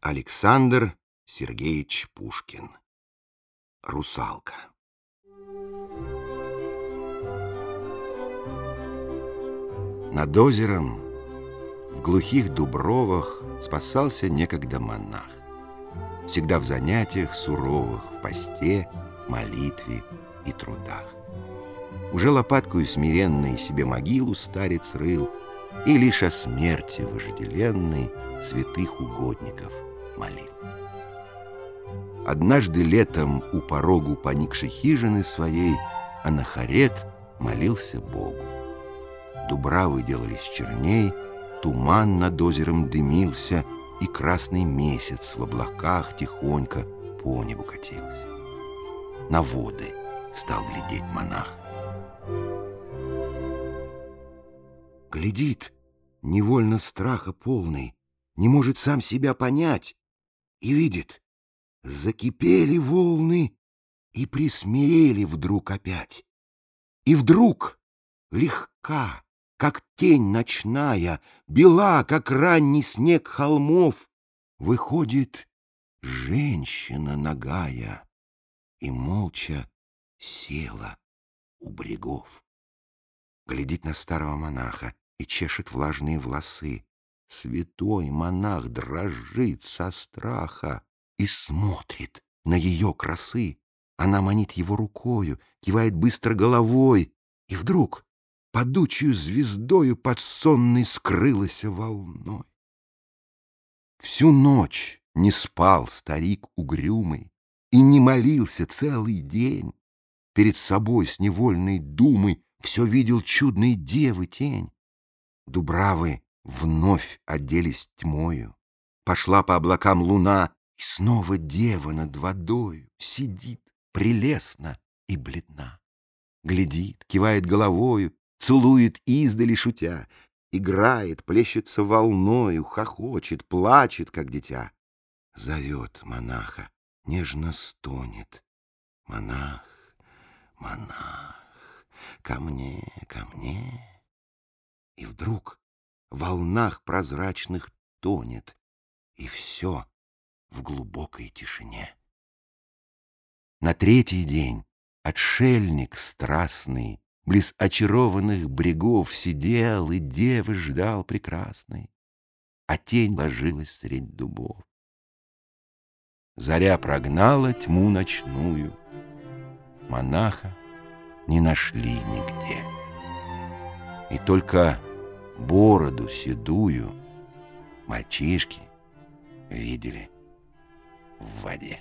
Александр Сергеевич Пушкин. Русалка. Над озером в глухих дубровах спасался некогда монах. Всегда в занятиях суровых, в посте, молитве и трудах. Уже лопаткою смиренной себе могилу старец рыл, И лишь о смерти вожделенной святых угодников молил. Однажды летом у порогу поникшей хижины своей Анахарет молился Богу. Дубравы делались черней, туман над озером дымился, И красный месяц в облаках тихонько по небу катился. На воды стал глядеть монах. Глядит, невольно страха полный, не может сам себя понять, и видит, закипели волны и присмирели вдруг опять. И вдруг легка, как тень ночная, бела, как ранний снег холмов, выходит женщина нагая и молча села у брегов. Глядит на старого монаха и чешет влажные волосы. Святой монах дрожит со страха и смотрит на ее красы. Она манит его рукою, кивает быстро головой, и вдруг падучую звездою под сонной скрылась волной. Всю ночь не спал старик угрюмый и не молился целый день. Перед собой с невольной думой все видел чудной девы тень. Дубравы вновь оделись тьмою. Пошла по облакам луна, и снова дева над водою сидит прелестно и бледна. Глядит, кивает головою, целует издали шутя, играет, плещется волною, хохочет, плачет, как дитя. Зовет монаха, нежно стонет. Монах, монах ко мне, ко мне. И вдруг волнах прозрачных тонет, и все в глубокой тишине. На третий день отшельник страстный Близ очарованных брегов сидел и девы ждал прекрасной, А тень ложилась средь дубов. Заря прогнала тьму ночную, Монаха не нашли нигде. И только бороду седую мальчишки видели в воде.